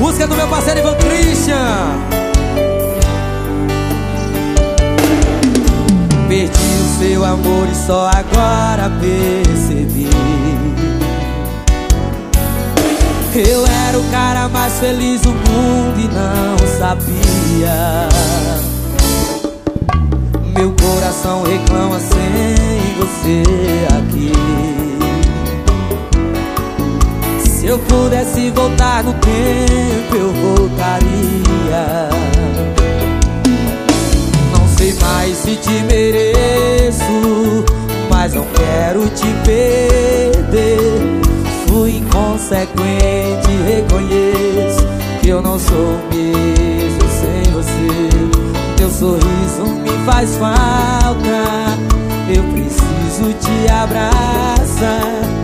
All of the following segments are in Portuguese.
Música do meu parceiro Ivan Christian. Perdi o seu amor e só agora percebi. Eu era o cara mais feliz do mundo e não sabia. Meu coração reclama sem você aqui. Eu pudesse voltar no tempo, eu voltaria. Não sei mais se te mereço, mas não quero te perder. Fui inconsequente, reconheço que eu não sou mesmo sem você. Teu sorriso me faz falta, eu preciso te abraçar.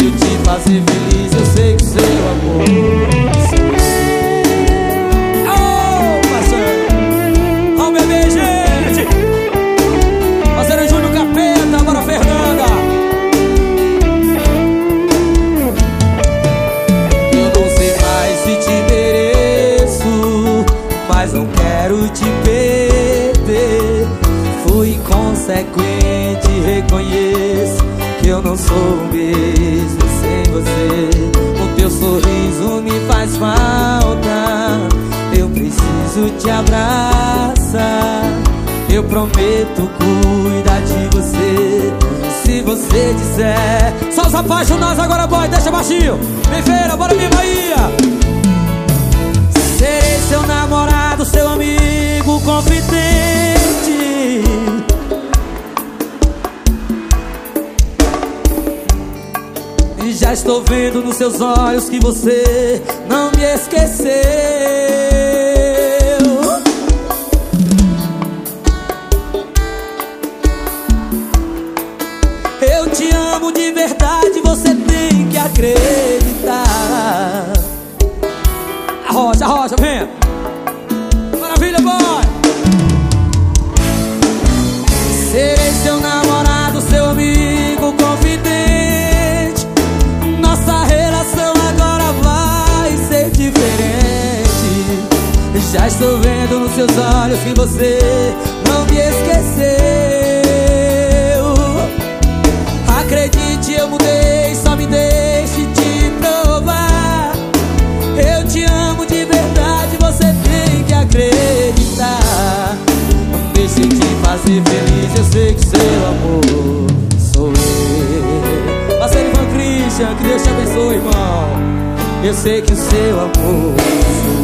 Eu te fazer feliz, eu sei que seu amor não sou o mesmo sem você. O teu sorriso me faz falta. Eu preciso te abraçar. Eu prometo cuidar de você. Se você disser Só os apaixonados agora, boy, deixa baixinho. Vem feira, bora minha Bahia Serei seu namorado, seu amigo confidente Já estou vendo nos seus olhos que você não me esqueceu Eu te amo de verdade, você tem que acreditar rocha, rocha, vem. Já estou vendo nos seus olhos que você não me esqueceu. Acredite, eu mudei, só me deixe te provar. Eu te amo de verdade, você tem que acreditar Deixe te fazer feliz, eu sei que seu amor sou eu Parceiro Ivan Christian, que Deus te abençoe, irmão Eu sei que o seu amor